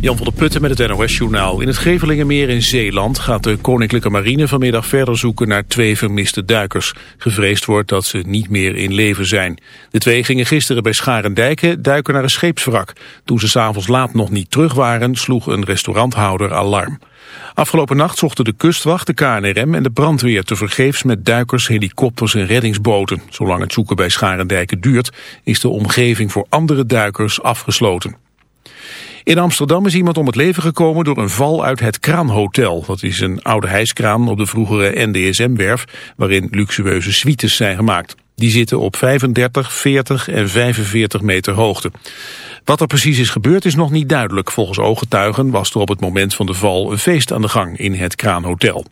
Jan van der Putten met het NOS-journaal. In het Gevelingenmeer in Zeeland gaat de Koninklijke Marine vanmiddag verder zoeken naar twee vermiste duikers. Gevreesd wordt dat ze niet meer in leven zijn. De twee gingen gisteren bij Scharendijken duiken naar een scheepswrak. Toen ze s'avonds laat nog niet terug waren, sloeg een restauranthouder alarm. Afgelopen nacht zochten de kustwacht, de KNRM en de brandweer tevergeefs met duikers, helikopters en reddingsboten. Zolang het zoeken bij Scharendijken duurt, is de omgeving voor andere duikers afgesloten. In Amsterdam is iemand om het leven gekomen door een val uit het Kraanhotel. Dat is een oude hijskraan op de vroegere NDSM-werf waarin luxueuze suites zijn gemaakt. Die zitten op 35, 40 en 45 meter hoogte. Wat er precies is gebeurd is nog niet duidelijk. Volgens ooggetuigen was er op het moment van de val een feest aan de gang in het Kraanhotel.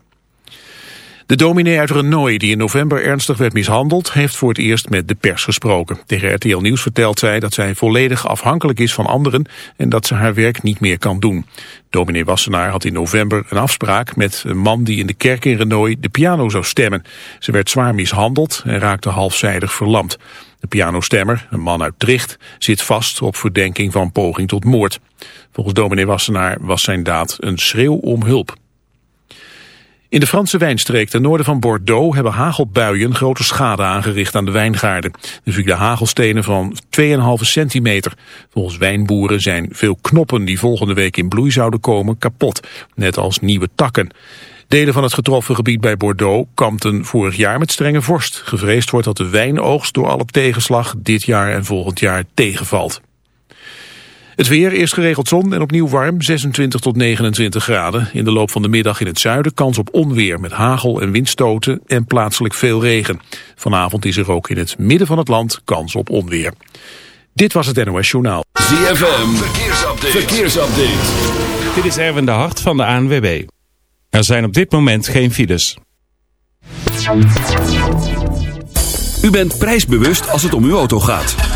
De dominee uit Renoy, die in november ernstig werd mishandeld, heeft voor het eerst met de pers gesproken. Tegen RTL Nieuws vertelt zij dat zij volledig afhankelijk is van anderen en dat ze haar werk niet meer kan doen. Dominee Wassenaar had in november een afspraak met een man die in de kerk in Renoy de piano zou stemmen. Ze werd zwaar mishandeld en raakte halfzijdig verlamd. De pianostemmer, een man uit Tricht, zit vast op verdenking van poging tot moord. Volgens dominee Wassenaar was zijn daad een schreeuw om hulp. In de Franse wijnstreek ten noorden van Bordeaux hebben hagelbuien grote schade aangericht aan de wijngaarden. Er vielen hagelstenen van 2,5 centimeter. Volgens wijnboeren zijn veel knoppen die volgende week in bloei zouden komen kapot, net als nieuwe takken. Delen van het getroffen gebied bij Bordeaux kampten vorig jaar met strenge vorst. Gevreesd wordt dat de wijnoogst door alle tegenslag dit jaar en volgend jaar tegenvalt. Het weer, eerst geregeld zon en opnieuw warm, 26 tot 29 graden. In de loop van de middag in het zuiden kans op onweer met hagel en windstoten en plaatselijk veel regen. Vanavond is er ook in het midden van het land kans op onweer. Dit was het NOS Journaal. ZFM, verkeersupdate. verkeersupdate. Dit is Erwin de Hart van de ANWB. Er zijn op dit moment geen files. U bent prijsbewust als het om uw auto gaat.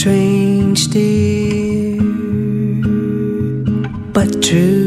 Strange, dear, but true,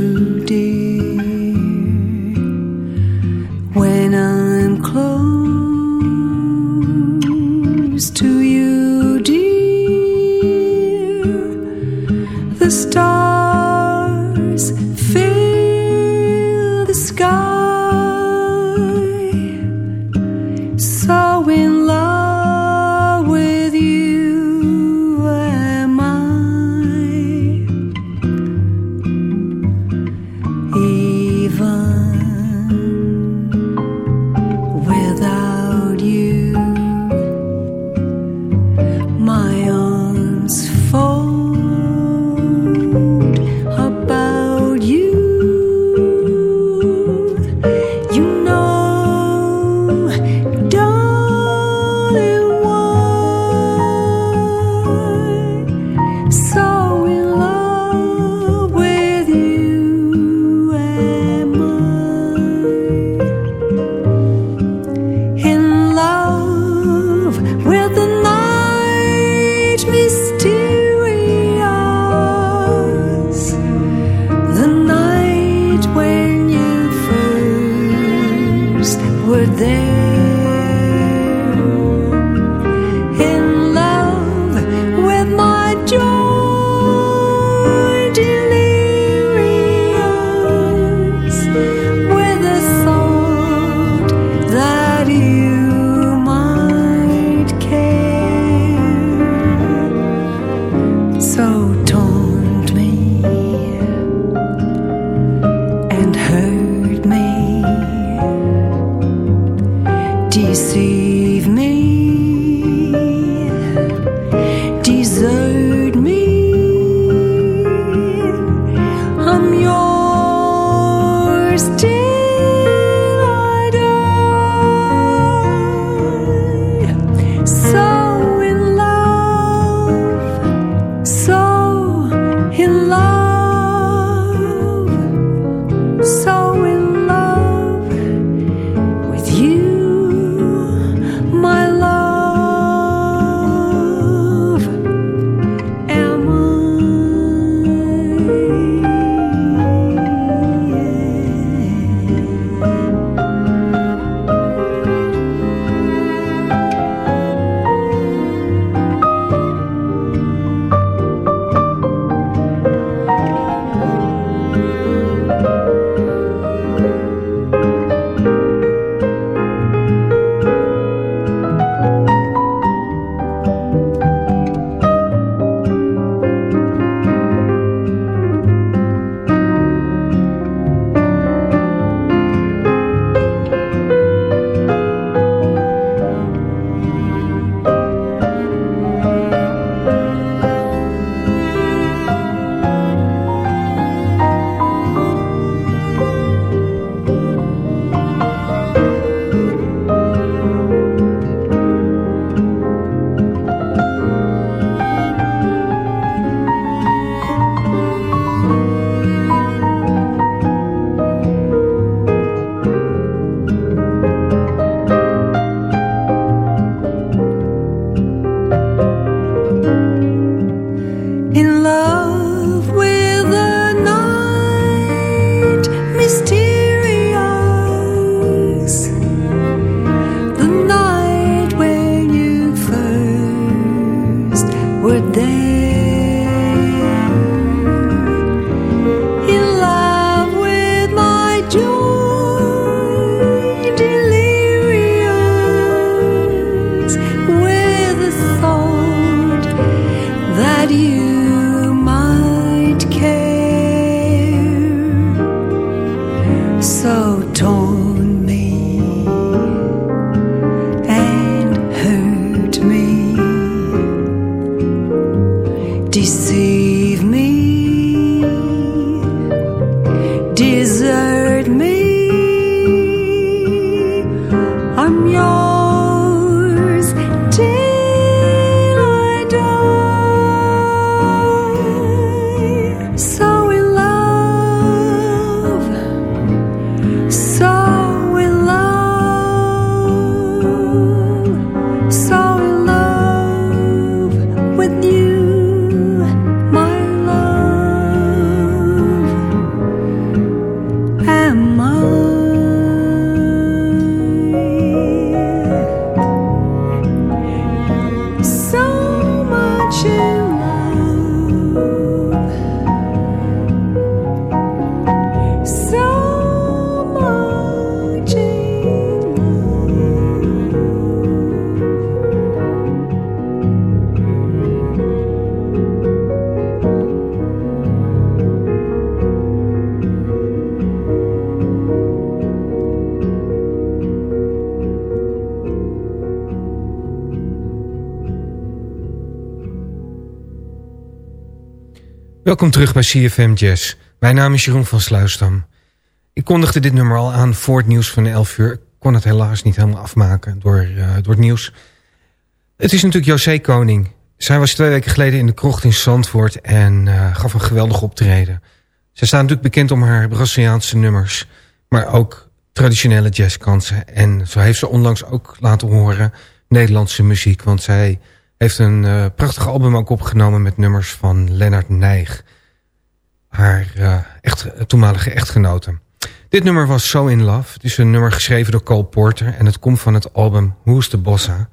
Welkom terug bij CFM Jazz. Mijn naam is Jeroen van Sluisdam. Ik kondigde dit nummer al aan voor het nieuws van 11 uur. Ik kon het helaas niet helemaal afmaken door, eh, door het nieuws. Het is natuurlijk José Koning. Zij was twee weken geleden in de krocht in Zandvoort en eh, gaf een geweldig optreden. Zij staat natuurlijk bekend om haar Braziliaanse nummers, maar ook traditionele jazzkansen. En zo heeft ze onlangs ook laten horen Nederlandse muziek, want zij heeft een eh, prachtig album ook opgenomen met nummers van Lennart Nijg. Haar eh, echt, toenmalige echtgenote. Dit nummer was So In Love. Het is een nummer geschreven door Cole Porter. En het komt van het album Who's the Bossa.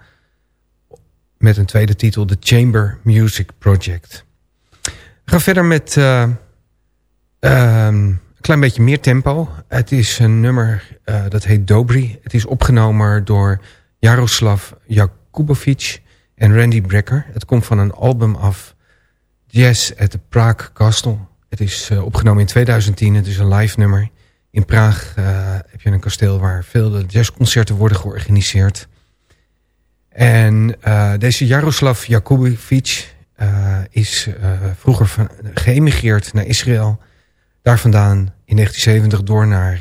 Met een tweede titel The Chamber Music Project. We gaan verder met eh, ehm, een klein beetje meer tempo. Het is een nummer eh, dat heet Dobry. Het is opgenomen door Jaroslav Jakubovic en Randy Brecker. Het komt van een album af Jazz at the Prague Castle. Het is eh, opgenomen in 2010. Het is een live nummer. In Praag eh, heb je een kasteel waar veel jazzconcerten worden georganiseerd. En eh, deze Jaroslav Jakubovic is vroeger geëmigreerd naar Israël. Daar vandaan in 1970 door naar,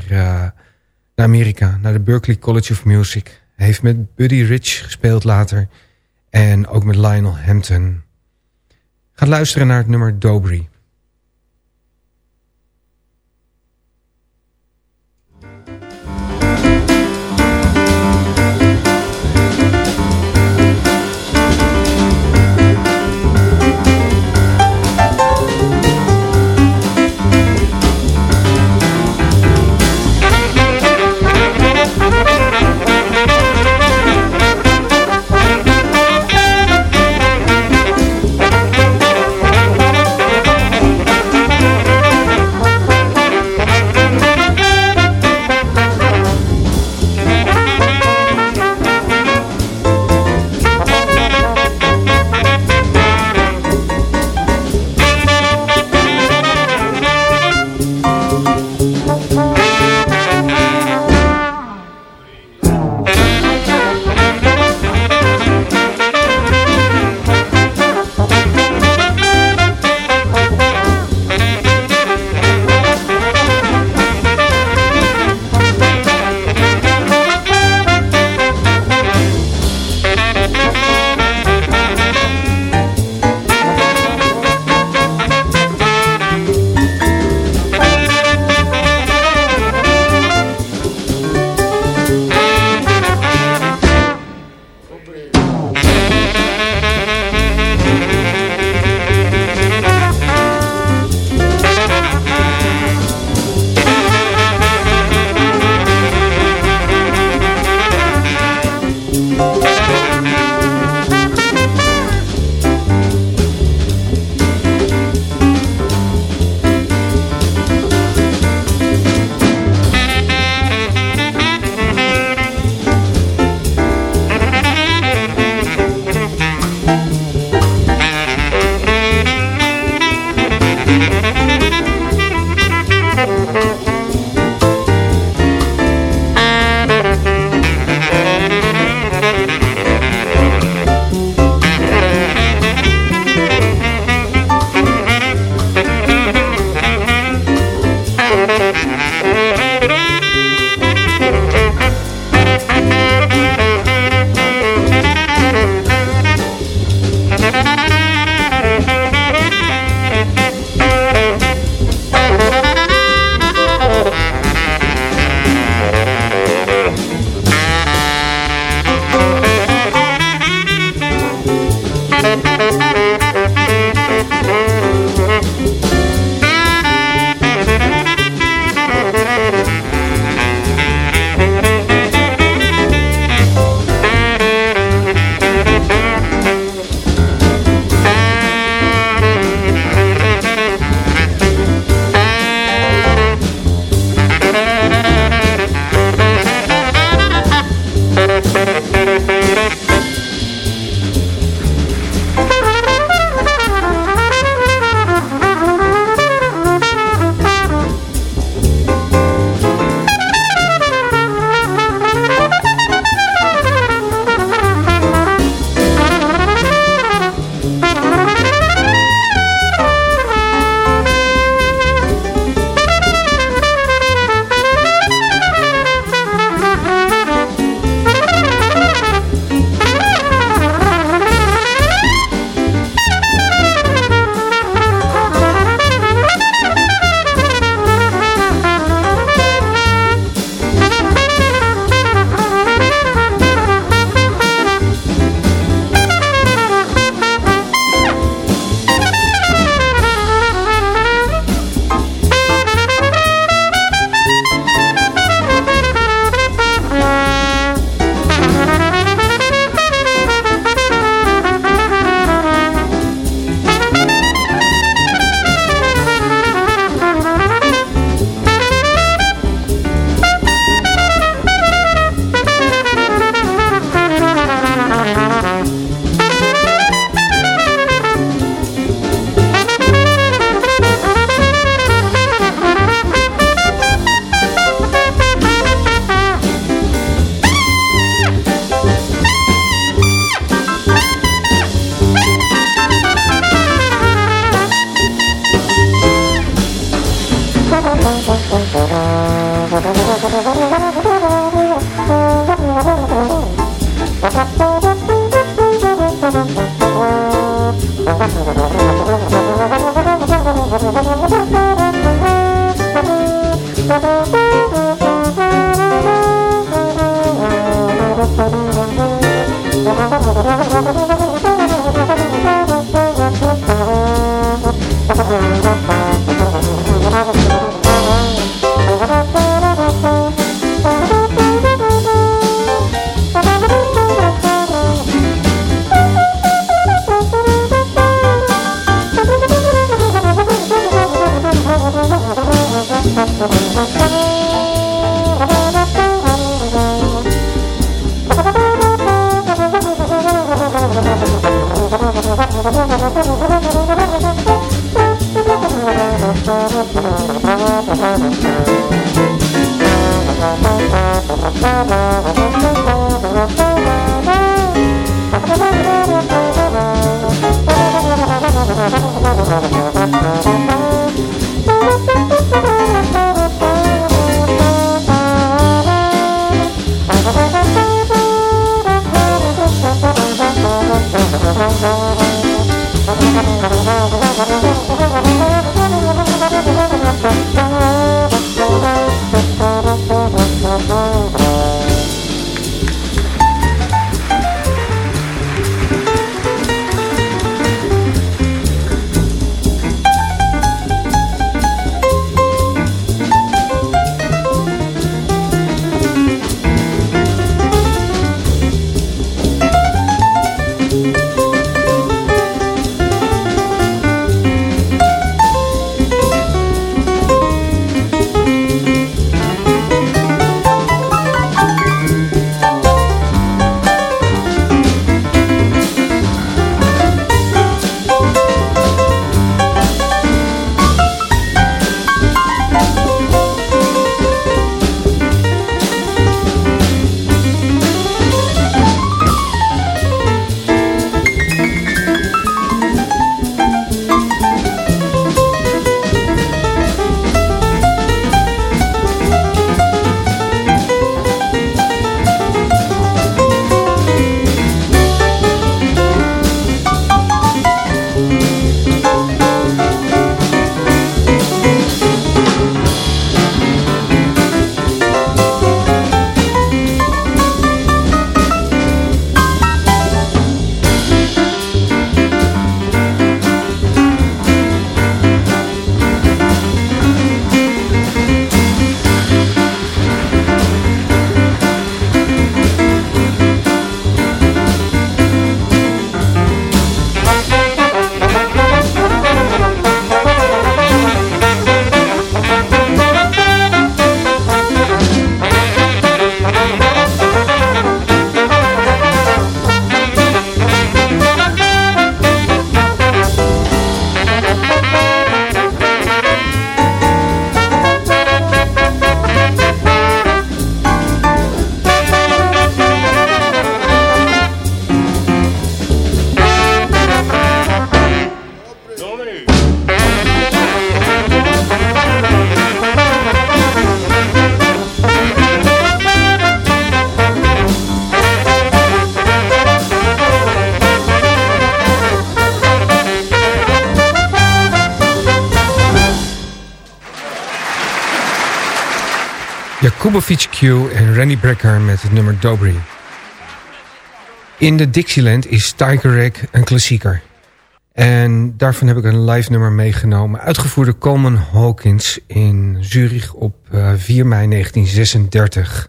naar Amerika, naar de Berklee College of Music. Hij heeft met Buddy Rich gespeeld later en ook met Lionel Hampton. Ga luisteren naar het nummer Dobry. Thank home. Jakubovic Q en Randy Brecker met het nummer Dobry. In de Dixieland is Tiger Rag een klassieker. En daarvan heb ik een live nummer meegenomen. Uitgevoerd door Coleman Hawkins in Zurich op eh, 4 mei 1936.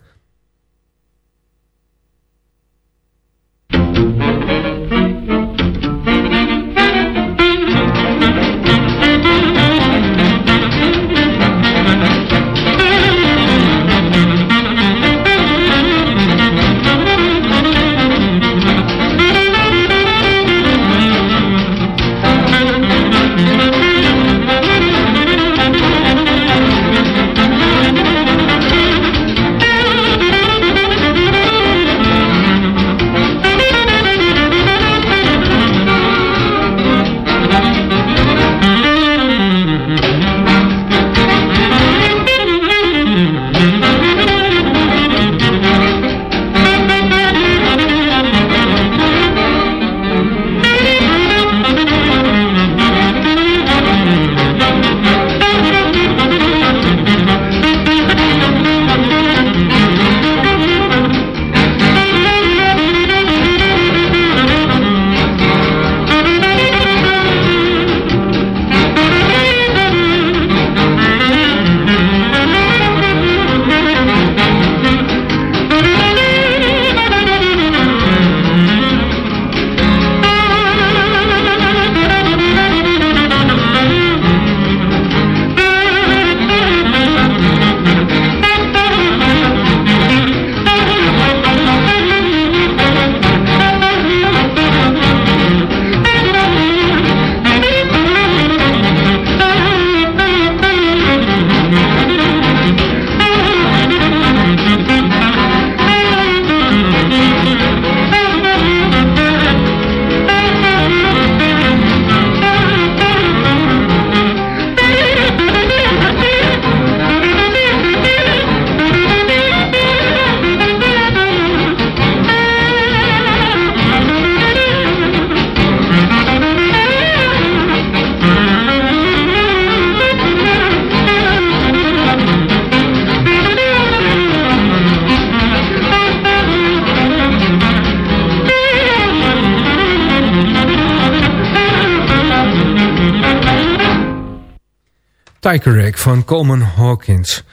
Tiger van Coleman Hawkins.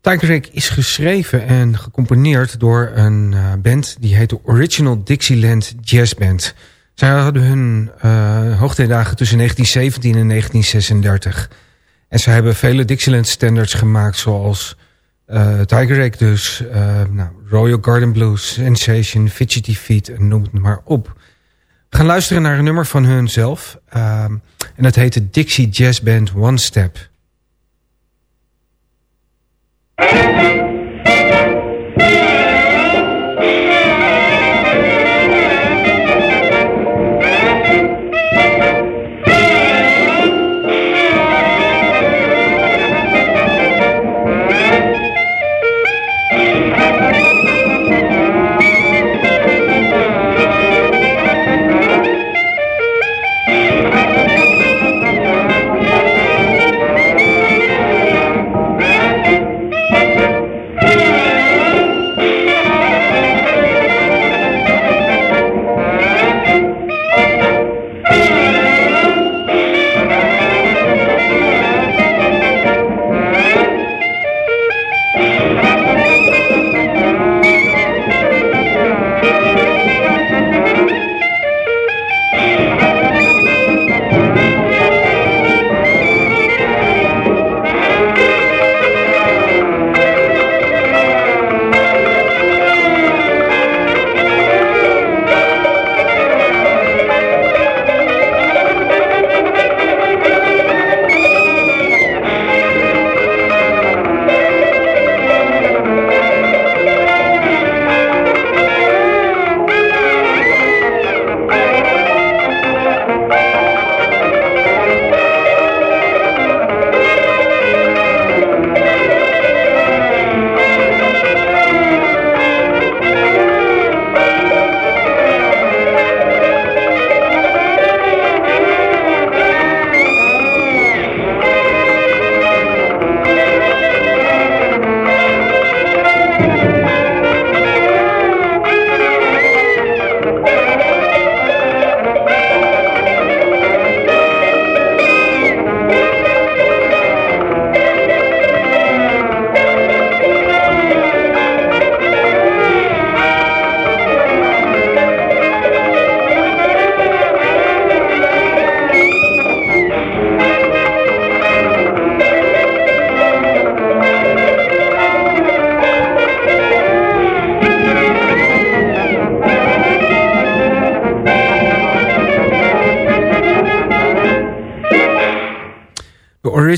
Tiger is geschreven en gecomponeerd door een uh, band... die heet de Original Dixieland Jazz Band. Zij hadden hun uh, hoogtijdagen tussen 1917 en 1936. En ze hebben vele Dixieland standards gemaakt... zoals uh, Tiger dus, nou, Royal Garden Blues, Sensation, Fidgety Feet... en noem het maar op. We gaan luisteren naar een nummer van hun zelf... en dat heet de Dixie Jazz Band One Step... Thank you.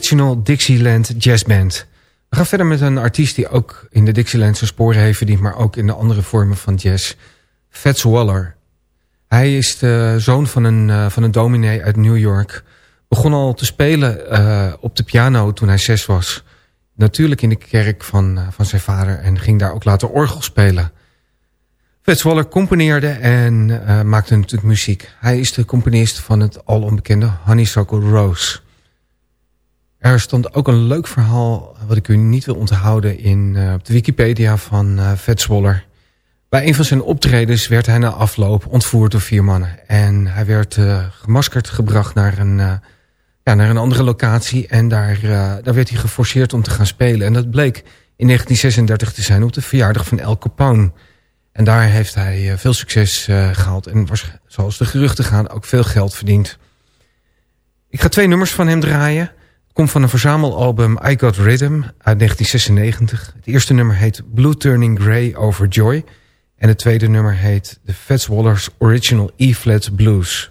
Original Dixieland Jazz Band. We gaan verder met een artiest die ook in de Dixielandse sporen heeft verdiend... maar ook in de andere vormen van jazz. Fats Waller. Hij is de zoon van een, uh, van een dominee uit New York. Begon al te spelen uh, op de piano toen hij zes was. Natuurlijk in de kerk van, uh, van zijn vader... en ging daar ook later orgel spelen. Fats Waller componeerde en maakte natuurlijk muziek. Hij is de componist van het al onbekende Honeysuckle Rose... Er stond ook een leuk verhaal wat ik u niet wil onthouden in, uh, op de Wikipedia van uh. Bij een van zijn optredens werd hij na afloop ontvoerd door vier mannen. En hij werd uh, gemaskerd gebracht naar een, ja, naar een andere locatie. En daar, daar werd hij geforceerd om te gaan spelen. En dat bleek in 1936 te zijn op de verjaardag van El Capone. En daar heeft hij veel succes gehaald. En was, zoals de geruchten gaan ook veel geld verdiend. Ik ga twee nummers van hem draaien komt van een verzamelalbum I Got Rhythm uit 1996. Het eerste nummer heet Blue Turning Grey Over Joy. En het tweede nummer heet The Fats Wallers Original E-Flat Blues.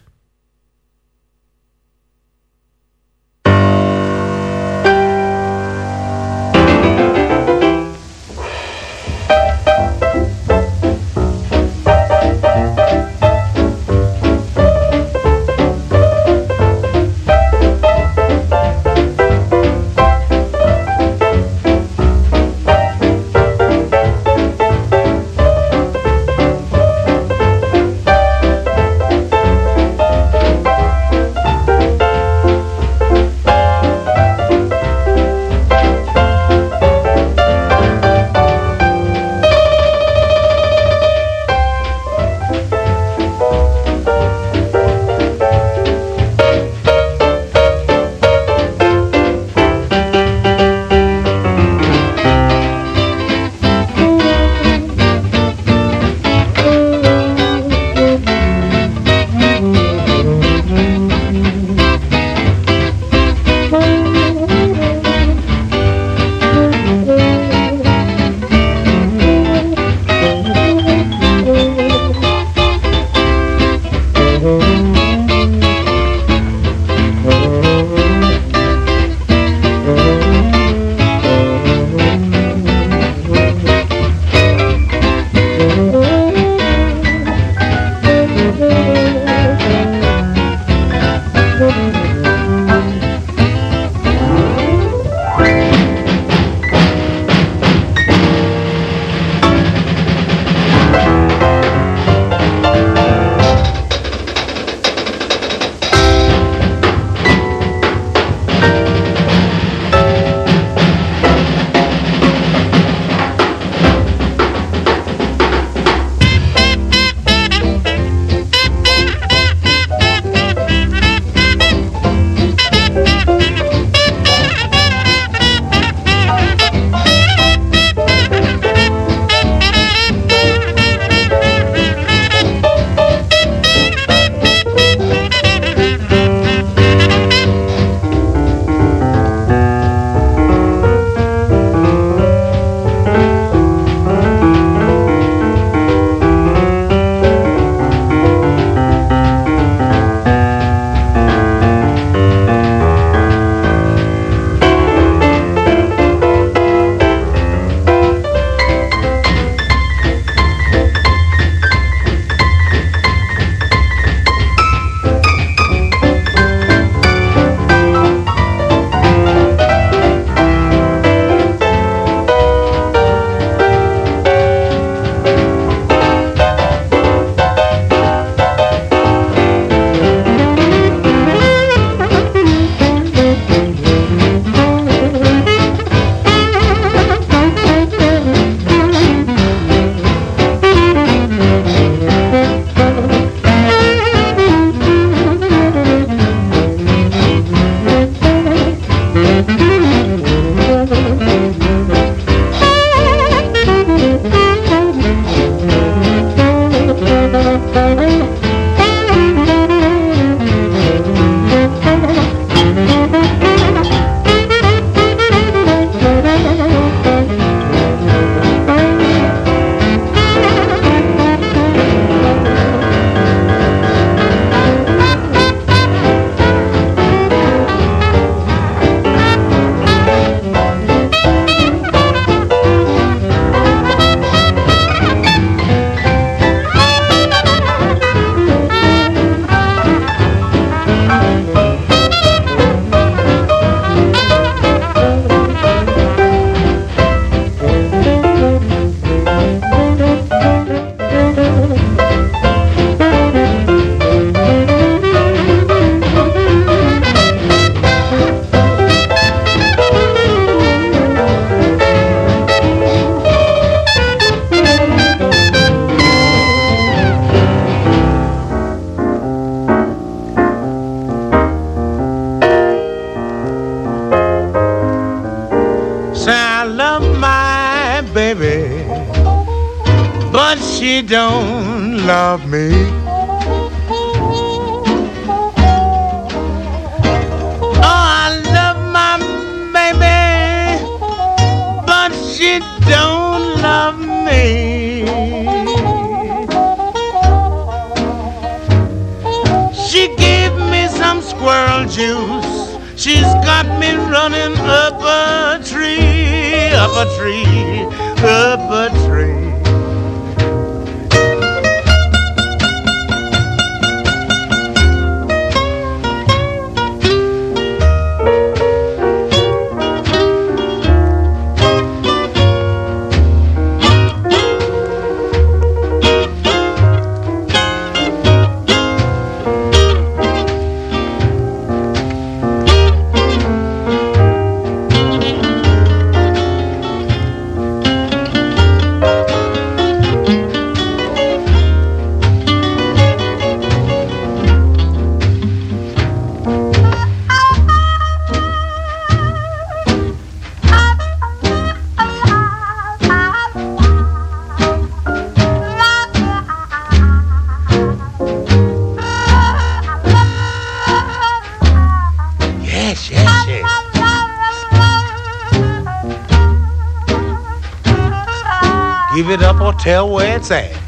Tell where it's at.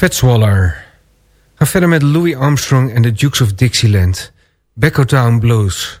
Fatswaller. Ga verder met Louis Armstrong en de Dukes of Dixieland. Becko Town Blues.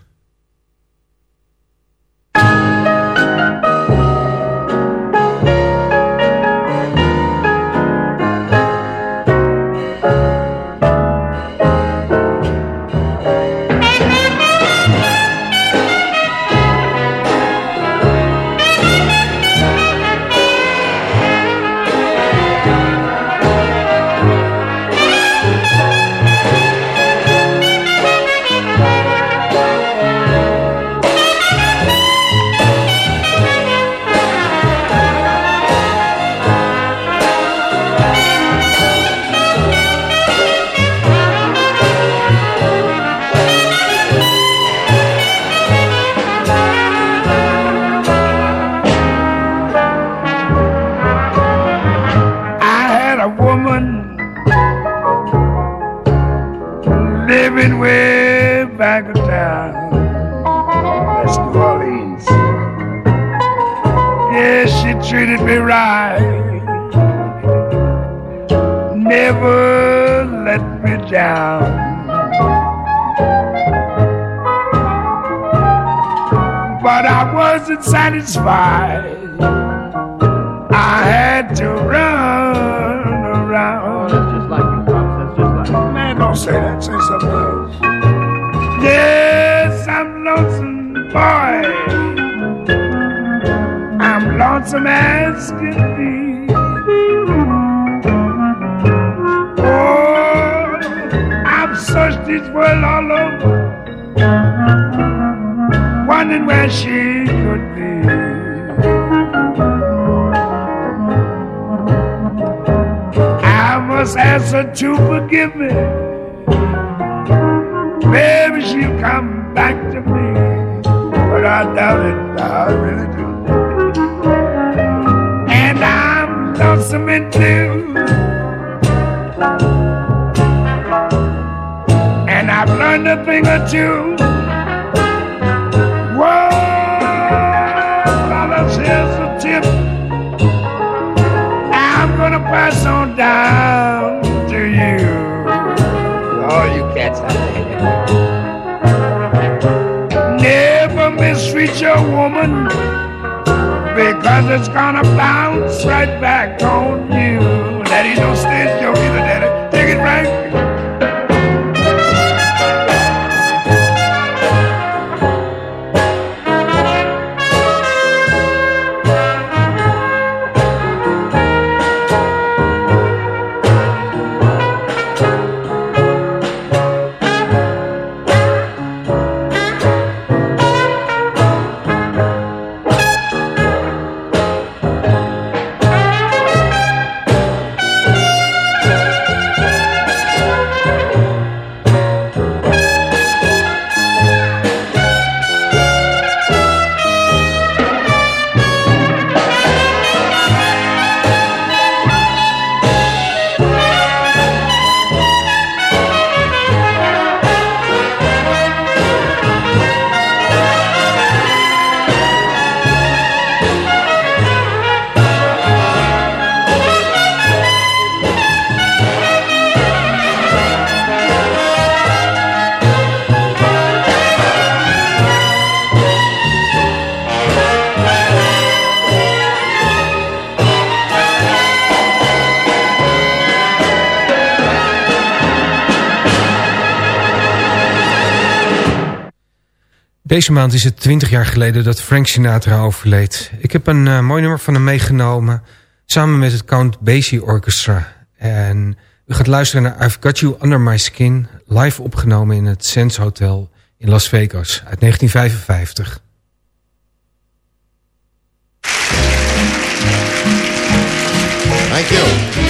Never let me down. But I wasn't satisfied. I had to run around. That's just like you, Pops. That's just like Man, don't say that. Say something else. Yes, I'm lonesome, boy. I'm lonesome as can be. This world all over, wondering where she could be. I must ask her to forgive me. Maybe she'll come back to me, but I doubt it. I really Learned a thing or two. Whoa, fellas, here's a tip. I'm gonna pass on down to you. Oh, you cats out there. Never mistreat your woman because it's gonna bounce right back on you. That ain't no stage Deze maand is het 20 jaar geleden dat Frank Sinatra overleed. Ik heb een eh, mooi nummer van hem meegenomen... samen met het Count Basie Orchestra. En u gaat luisteren naar I've Got You Under My Skin... live opgenomen in het Sands Hotel in Las Vegas uit 1955. Thank you.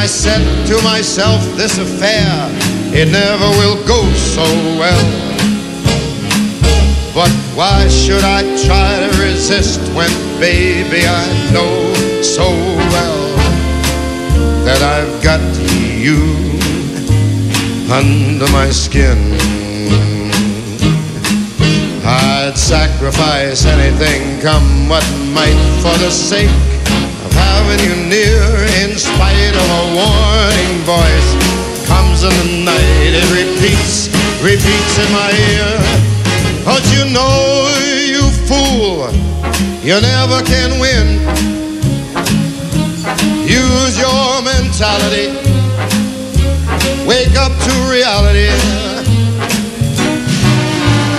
I said to myself, this affair, it never will go so well. But why should I try to resist when, baby, I know so well that I've got you under my skin? I'd sacrifice anything, come what might, for the sake of having you near. In spite of a warning voice, comes in the night, it repeats, repeats in my ear. But you know, you fool, you never can win. Use your mentality, wake up to reality.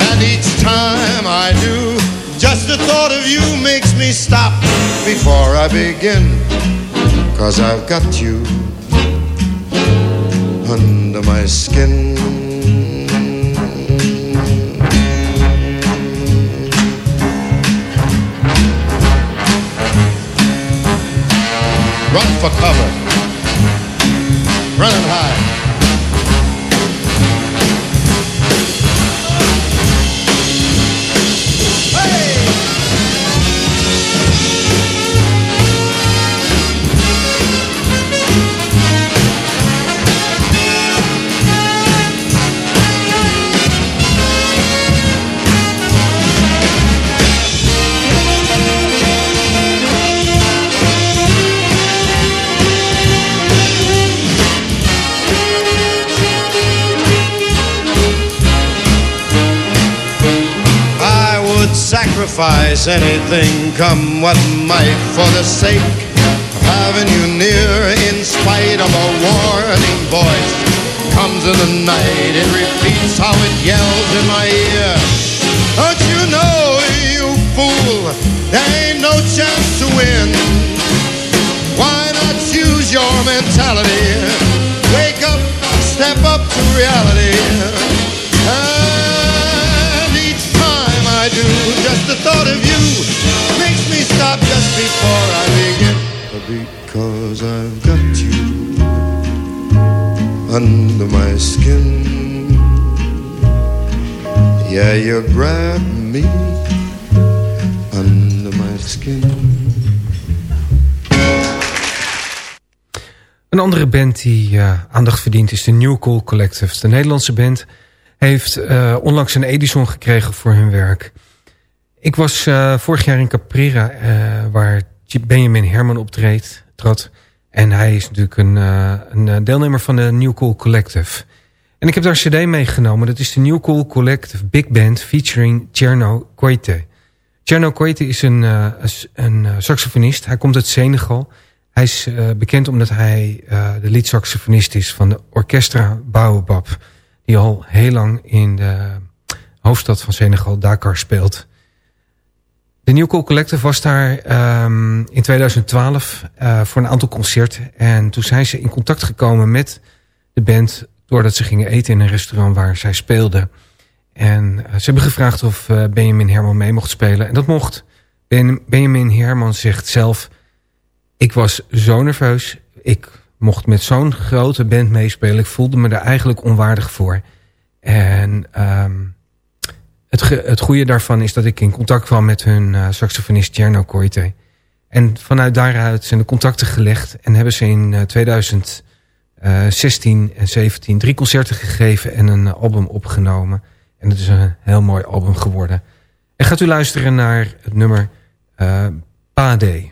And each time I do, just the thought of you makes me stop before I begin. Cause I've got you under my skin. Run for cover. Run and sacrifice anything, come what might, for the sake of having you near. In spite of a warning voice, comes in the night, it repeats how it yells in my ear. Don't you know, you fool, there ain't no chance to win. Why not use your mentality? Wake up, step up to reality. And each time I do, the thought of you makes me stop just before I begin. Because I've got you under my skin. Yeah, you grab me under my skin. Een andere band die eh, aandacht verdient is de New Cool Collective. De Nederlandse band heeft eh, onlangs een Edison gekregen voor hun werk. Ik was eh, vorig jaar in Caprera, eh, waar Benjamin Herman optreedt, trad. En hij is natuurlijk een, eh, een deelnemer van de New Cool Collective. En ik heb daar een cd meegenomen. Dat is de New Cool Collective Big Band featuring Cherno Koite. Cherno Koite is een, een saxofonist. Hij komt uit Senegal. Hij is eh, bekend omdat hij eh, de leadsaxofonist is van de Orchestra Baobab. Die al heel lang in de hoofdstad van Senegal, Dakar, speelt. De New Cool Collective was daar ehm, in 2012 eh, voor een aantal concerten. En toen zijn ze in contact gekomen met de band... doordat ze gingen eten in een restaurant waar zij speelden. En eh, ze hebben gevraagd of eh, Benjamin Herman mee mocht spelen. En dat mocht. Ben, Benjamin Herman zegt zelf... Ik was zo nerveus. Ik mocht met zo'n grote band meespelen. Ik voelde me daar eigenlijk onwaardig voor. En ehm, het, ge- het goede daarvan is dat ik in contact kwam met hun eh, saxofonist Tjerno Koite. En vanuit daaruit zijn de contacten gelegd. En hebben ze in eh, 2016 en 17 drie concerten gegeven en een eh, album opgenomen. En het is een heel mooi album geworden. En gaat u luisteren naar het nummer eh Pade.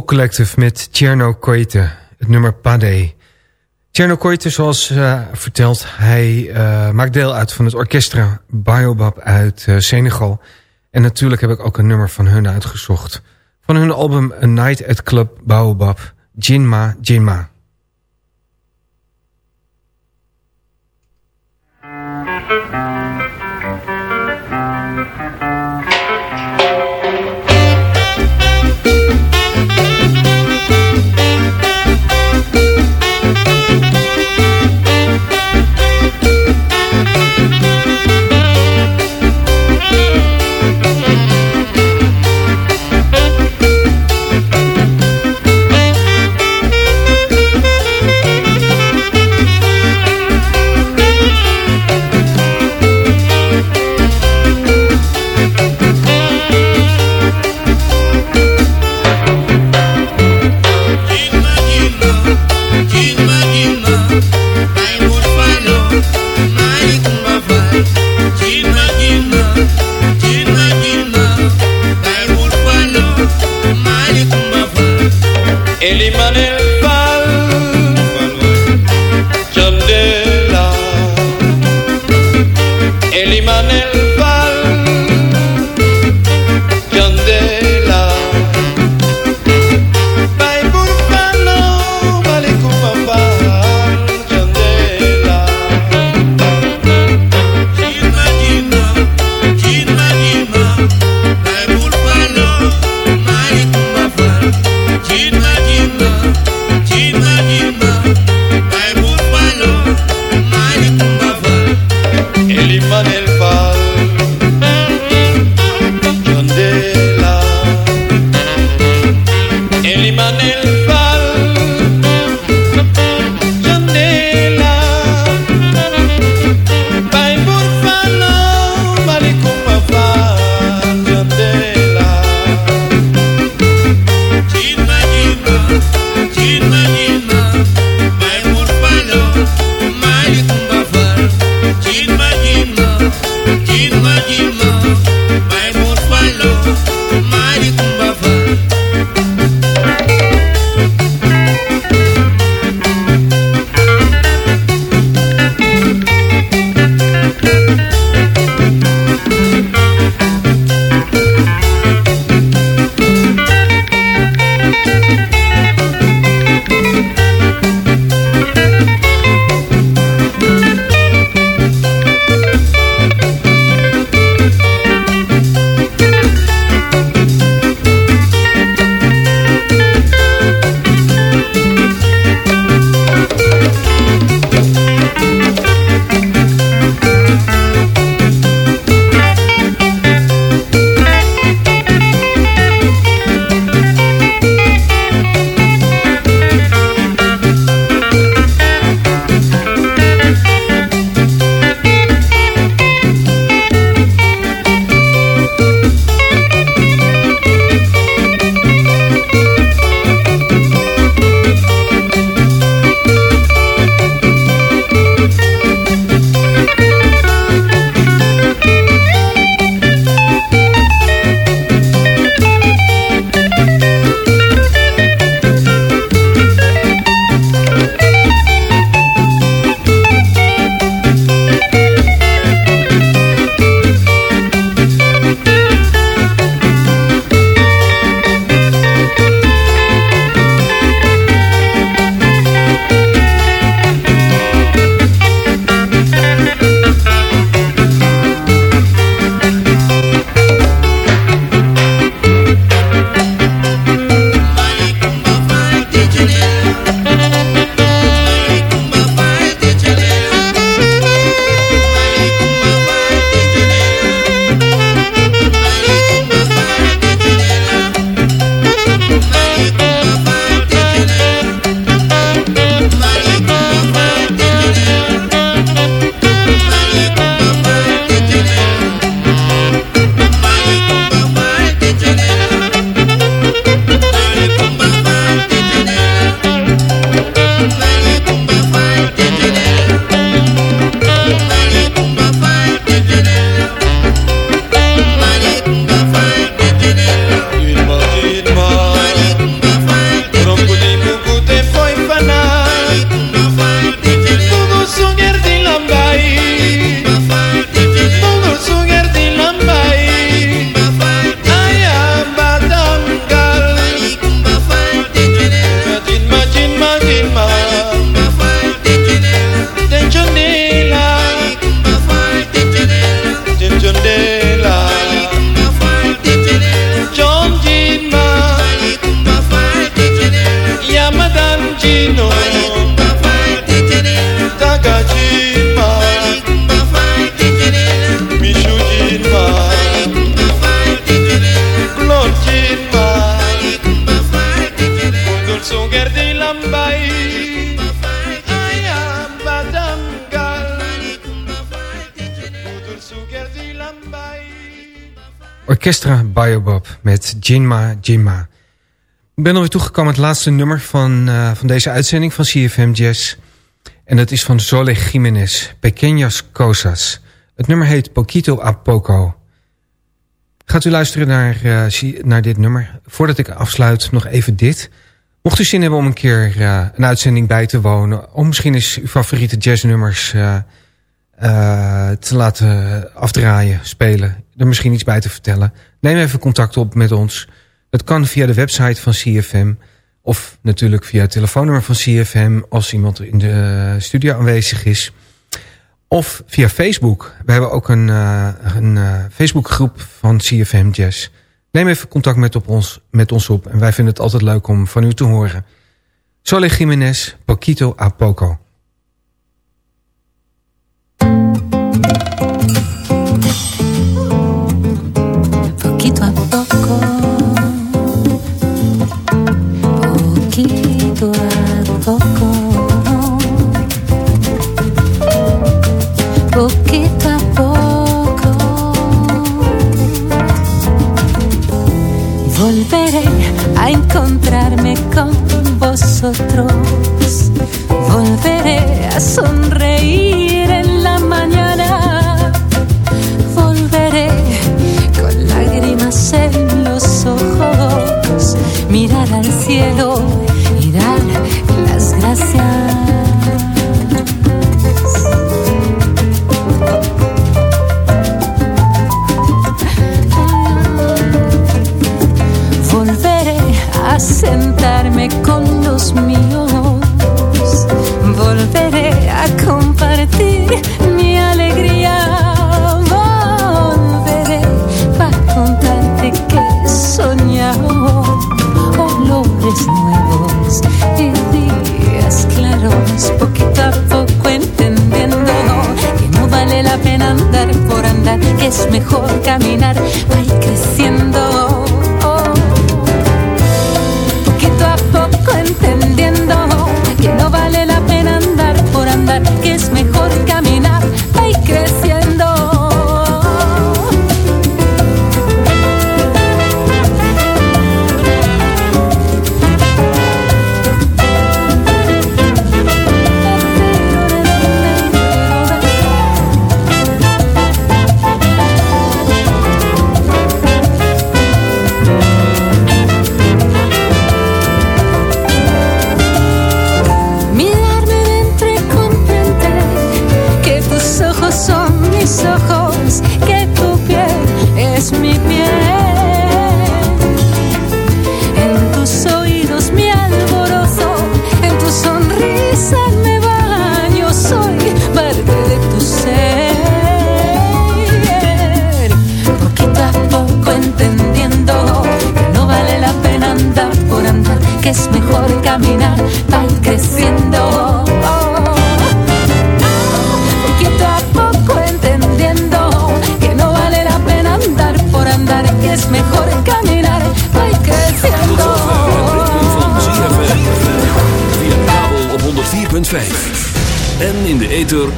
Collective met Tjerno Koite, het nummer Pade. Tjerno Koite, zoals eh, verteld, hij eh, maakt deel uit van het orkestra Baobab uit eh, Senegal. En natuurlijk heb ik ook een nummer van hun uitgezocht. Van hun album A Night at Club Baobab, Jinma Jinma. Orchestra Baobab met Jinma Jinma. Ik ben alweer toegekomen aan het laatste nummer van, uh, van deze uitzending van CFM Jazz. En dat is van Zole Jiménez, Pequeñas Cosas. Het nummer heet Poquito a Poco. Gaat u luisteren naar, uh, naar dit nummer. Voordat ik afsluit nog even dit. Mocht u zin hebben om een keer uh, een uitzending bij te wonen... om misschien eens uw favoriete jazznummers te laten afdraaien, spelen. Er misschien iets bij te vertellen. Neem even contact op met ons. Dat kan via de website van CFM. Of natuurlijk via het telefoonnummer van CFM als iemand in de studio aanwezig is. Of via Facebook. We hebben ook een, uh, een uh, Facebookgroep van CFM Jazz. Neem even contact met, op ons, met ons op. En wij vinden het altijd leuk om van u te horen. Sole Jiménez, Poquito a Poco. Poquito a poco, poquito a poco, poquito a poco. Volveré a encontrarme con vosotros, volveré a sonreír al cielo y dar las gracias.